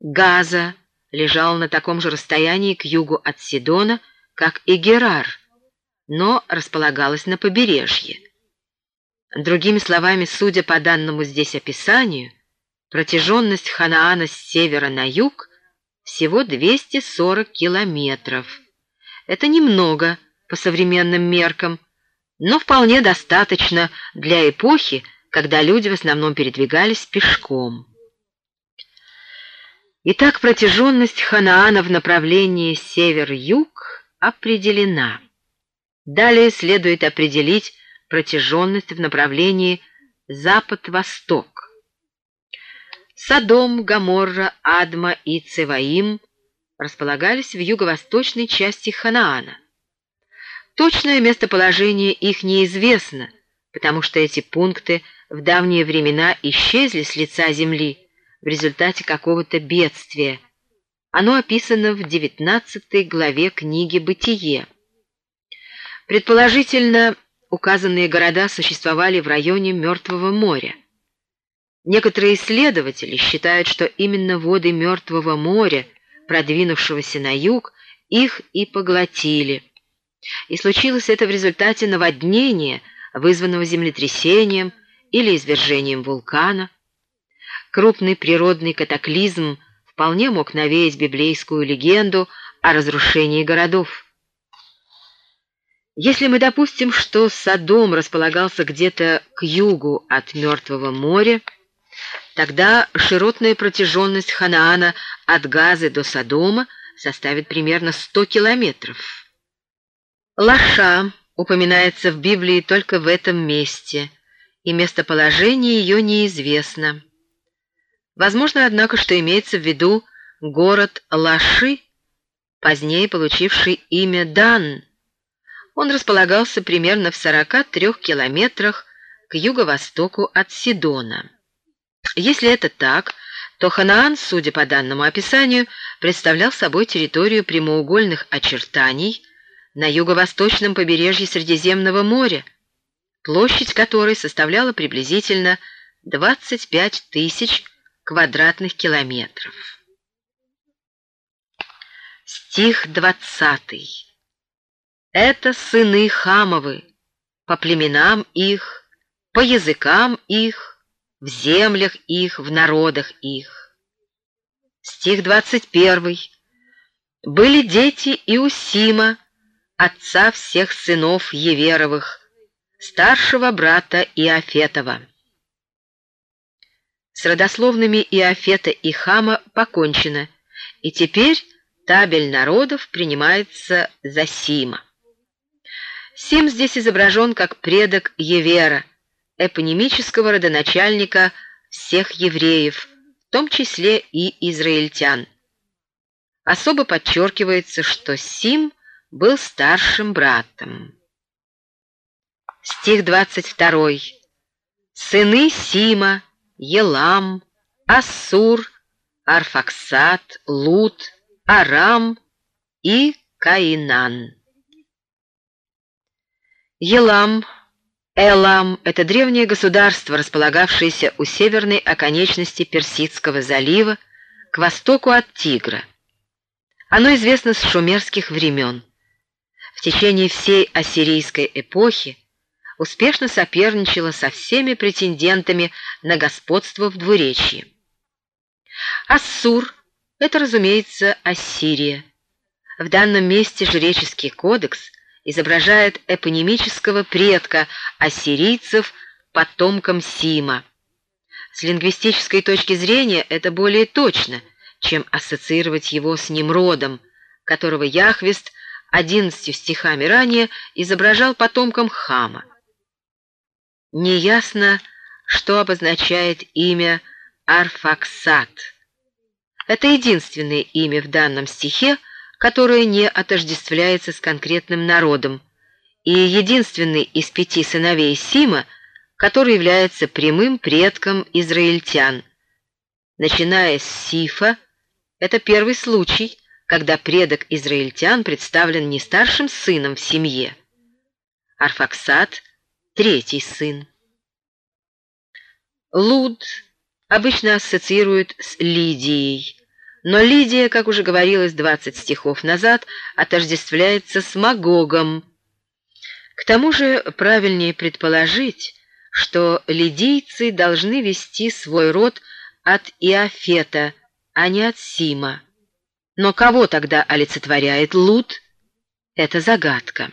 Газа лежал на таком же расстоянии к югу от Сидона, как и Герар, но располагалась на побережье. Другими словами, судя по данному здесь описанию, протяженность Ханаана с севера на юг всего 240 километров. Это немного по современным меркам, но вполне достаточно для эпохи, когда люди в основном передвигались пешком. Итак, протяженность Ханаана в направлении север-юг определена. Далее следует определить протяженность в направлении запад-восток. Содом, Гоморра, Адма и Цеваим располагались в юго-восточной части Ханаана. Точное местоположение их неизвестно, потому что эти пункты в давние времена исчезли с лица земли в результате какого-то бедствия. Оно описано в 19 главе книги «Бытие». Предположительно, указанные города существовали в районе Мертвого моря. Некоторые исследователи считают, что именно воды Мертвого моря, продвинувшегося на юг, их и поглотили – и случилось это в результате наводнения, вызванного землетрясением или извержением вулкана. Крупный природный катаклизм вполне мог навеять библейскую легенду о разрушении городов. Если мы допустим, что Содом располагался где-то к югу от Мертвого моря, тогда широтная протяженность Ханаана от Газы до Содома составит примерно 100 километров. Лаша упоминается в Библии только в этом месте, и местоположение ее неизвестно. Возможно, однако, что имеется в виду город Лаши, позднее получивший имя Дан. Он располагался примерно в 43 километрах к юго-востоку от Сидона. Если это так, то Ханаан, судя по данному описанию, представлял собой территорию прямоугольных очертаний, на юго-восточном побережье Средиземного моря, площадь которой составляла приблизительно 25 тысяч квадратных километров. Стих 20. Это сыны Хамовы, по племенам их, по языкам их, в землях их, в народах их. Стих 21. Были дети Иусима, отца всех сынов Еверовых, старшего брата Иофетова. С родословными Иофета и Хама покончено, и теперь табель народов принимается за Сима. Сим здесь изображен как предок Евера, эпонимического родоначальника всех евреев, в том числе и израильтян. Особо подчеркивается, что Сим был старшим братом. Стих 22. Сыны Сима, Елам, Ассур, Арфаксат, Лут, Арам и Каинан. Елам, Элам – это древнее государство, располагавшееся у северной оконечности Персидского залива, к востоку от Тигра. Оно известно с шумерских времен в течение всей ассирийской эпохи успешно соперничала со всеми претендентами на господство в двуречье. Ассур – это, разумеется, Ассирия. В данном месте жреческий кодекс изображает эпонимического предка ассирийцев потомком Сима. С лингвистической точки зрения это более точно, чем ассоциировать его с Немродом, которого Яхвест одиннадцатью стихами ранее изображал потомком Хама. Неясно, что обозначает имя Арфаксат. Это единственное имя в данном стихе, которое не отождествляется с конкретным народом, и единственный из пяти сыновей Сима, который является прямым предком израильтян. Начиная с Сифа, это первый случай – когда предок израильтян представлен не старшим сыном в семье. Арфаксат – третий сын. Луд обычно ассоциируют с Лидией, Но Лидия, как уже говорилось 20 стихов назад, отождествляется с Магогом. К тому же правильнее предположить, что лидийцы должны вести свой род от Иофета, а не от Сима. Но кого тогда олицетворяет Лут? Это загадка.